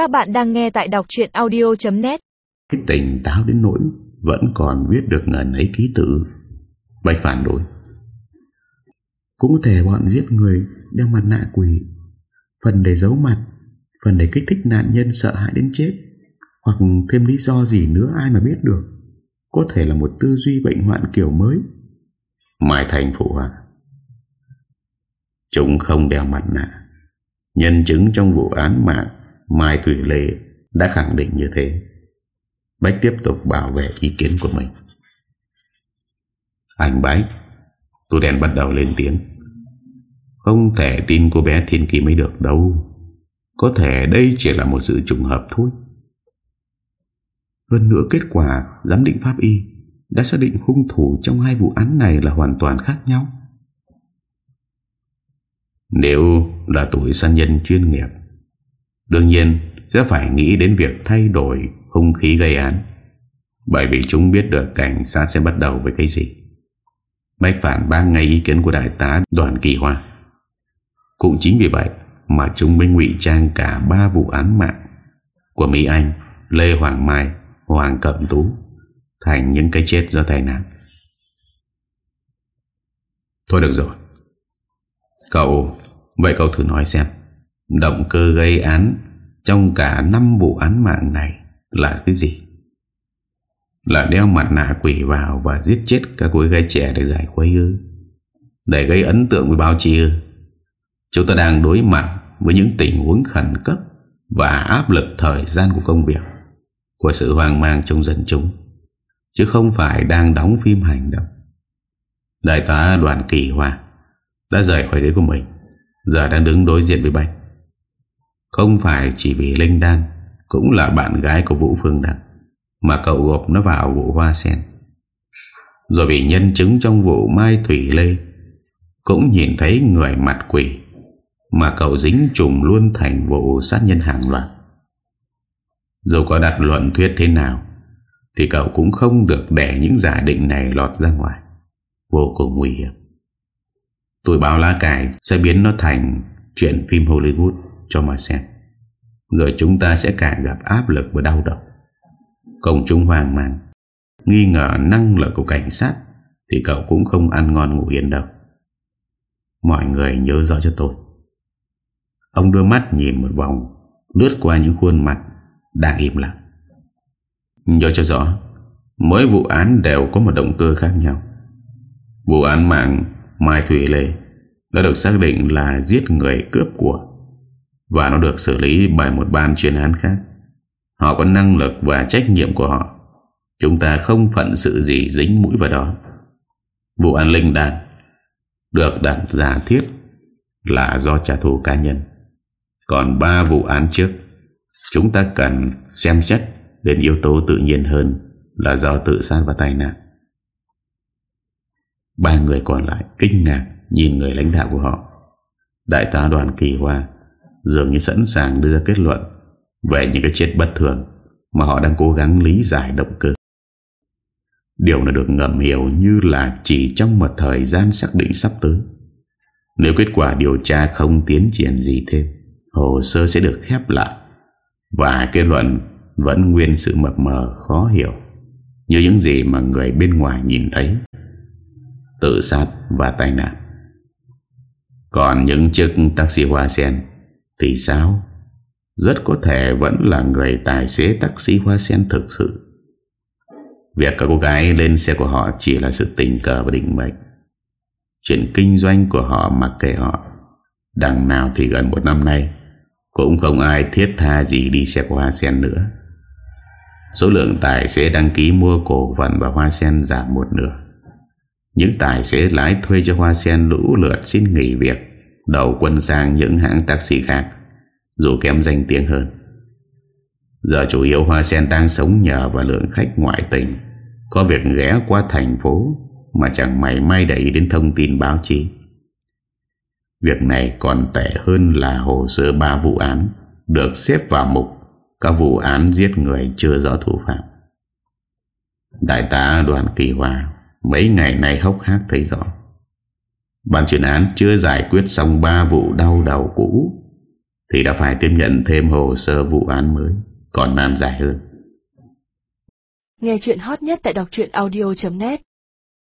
Các bạn đang nghe tại đọc chuyện audio.net Cái táo đến nỗi Vẫn còn viết được ngần ấy ký tự. Bạch phản đối. Cũng có thể bọn giết người Đeo mặt nạ quỷ. Phần để giấu mặt, Phần để kích thích nạn nhân sợ hãi đến chết. Hoặc thêm lý do gì nữa ai mà biết được. Có thể là một tư duy bệnh hoạn kiểu mới. Mai Thành phụ họa. Chúng không đeo mặt nạ. Nhân chứng trong vụ án mạng Mai Thủy Lê đã khẳng định như thế. Bách tiếp tục bảo vệ ý kiến của mình. Anh Bách Tôi đèn bắt đầu lên tiếng. Không thể tin cô bé Thiên Kỳ mới được đâu. Có thể đây chỉ là một sự trùng hợp thôi. Hơn nữa kết quả giám định pháp y Đã xác định hung thủ trong hai vụ án này là hoàn toàn khác nhau. Nếu là tuổi săn nhân chuyên nghiệp Đương nhiên sẽ phải nghĩ đến việc thay đổi hung khí gây án. Bởi vì chúng biết được cảnh sát sẽ bắt đầu với cái gì. Bách phản bác ngay ý kiến của đại tá đoàn kỳ hoa. Cũng chính vì vậy mà chúng mới ngụy trang cả ba vụ án mạng Của Mỹ Anh, Lê Hoàng Mai, Hoàng Cẩm Tú Thành những cái chết do tai nạn. Thôi được rồi. Cậu Vậy cậu thử nói xem. Động cơ gây án Trong cả 5 vụ án mạng này Là cái gì? Là đeo mặt nạ quỷ vào Và giết chết các cô gái trẻ để giải quay ư? Để gây ấn tượng với báo chí ư? Chúng ta đang đối mặt Với những tình huống khẩn cấp Và áp lực thời gian của công việc, Của sự hoang mang trong dân chúng, Chứ không phải đang đóng phim hành động. Đại tá đoàn kỳ hoa Đã rời khỏi ghế của mình, Giờ đang đứng đối diện với Bạch không phải chỉ vì Linh Đan, Cũng là bạn gái của Vũ Phương Đăng Mà cậu gộp nó vào vụ hoa sen. Rồi vì nhân chứng trong vụ Mai Thủy Lê, Cũng nhìn thấy người mặt quỷ Mà cậu dính trùng luôn thành vụ sát nhân hàng loạt. Dù có đặt luận thuyết thế nào, Thì cậu cũng không được để những giả định này lọt ra ngoài. Vô cùng nguy hiểm. Tôi báo lá cải sẽ biến nó thành chuyện phim Hollywood cho mà xem. Rồi chúng ta sẽ càng gặp áp lực và đau đầu. Công chúng hoang mang, nghi ngờ năng lực của cảnh sát thì cậu cũng không ăn ngon ngủ yên đâu. Mọi người nhớ rõ cho tôi. Ông đưa mắt nhìn một vòng, lướt qua những khuôn mặt đang im lặng. Nhớ cho rõ, mỗi vụ án đều có một động cơ khác nhau. Vụ án mạng Mai Thủy Lê đã được xác định là giết người cướp của và nó được xử lý bởi một ban chuyên án khác. Họ có năng lực và trách nhiệm của họ. Chúng ta không phận sự gì dính mũi vào đó. Vụ án linh đàn được đặt giả thiết là do trả thù cá nhân. Còn ba vụ án trước, chúng ta cần xem xét đến yếu tố tự nhiên hơn là do tự sát và tai nạn. Ba người còn lại kinh ngạc nhìn người lãnh đạo của họ. Đại tá đoàn kỳ hoa dường như sẵn sàng đưa kết luận về những cái chết bất thường mà họ đang cố gắng lý giải động cơ. Điều này được ngầm hiểu như là chỉ trong một thời gian xác định sắp tới. Nếu kết quả điều tra không tiến triển gì thêm, hồ sơ sẽ được khép lại và kết luận vẫn nguyên sự mập mờ khó hiểu như những gì mà người bên ngoài nhìn thấy tự sát và tai nạn. Còn những chiếc taxi hoa sen thì sao? Rất có thể vẫn là người tài xế taxi hoa sen thực sự. Việc các cô gái lên xe của họ chỉ là sự tình cờ và định mệnh. Chuyện kinh doanh của họ mặc kệ họ. Đằng nào thì gần một năm nay, cũng không ai thiết tha gì đi xe của hoa sen nữa. Số lượng tài xế đăng ký mua cổ phần và hoa sen giảm một nửa. Những tài xế lái thuê cho Hoa Sen lũ lượt xin nghỉ việc Đầu quân sang những hãng taxi khác, Dù kém danh tiếng hơn. Giờ chủ yếu Hoa Sen đang sống nhờ vào lượng khách ngoại tỉnh Có việc ghé qua thành phố Mà chẳng mày may đẩy đến thông tin báo chí. Việc này còn tệ hơn là hồ sơ ba vụ án Được xếp vào mục Các vụ án giết người chưa rõ thủ phạm. Đại tá đoàn kỳ hòa Mấy ngày nay hốc hác thấy rõ. Ban chuyên án chưa giải quyết xong ba vụ đau đầu cũ, Thì đã phải tiếp nhận thêm hồ sơ vụ án mới, Còn nan giải hơn. Nghe chuyện hot nhất tại đọc audio.net